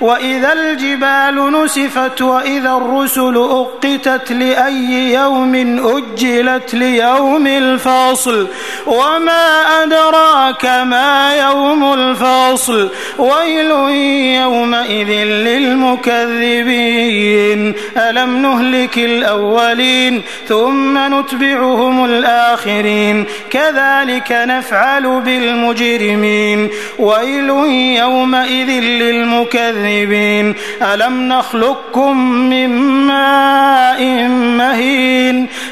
واذا الجبال نسفت واذا الرسل اقتت لاي يوم اجلت ليوم الفاصل وما ادراك ما يوم الفاصل ويل يومئذ للمكذبين الم نهلك الاولين ثم نتبعهم الاخرين كذلك نفعل بالمجرمين ويل يومئذ للمكذبين مذنبين ألم نخلقكم من ماء مهين؟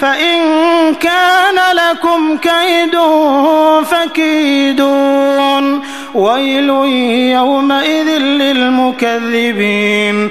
فإن كان لكم كيد فكيدون. ويل يومئذ للمكذبين.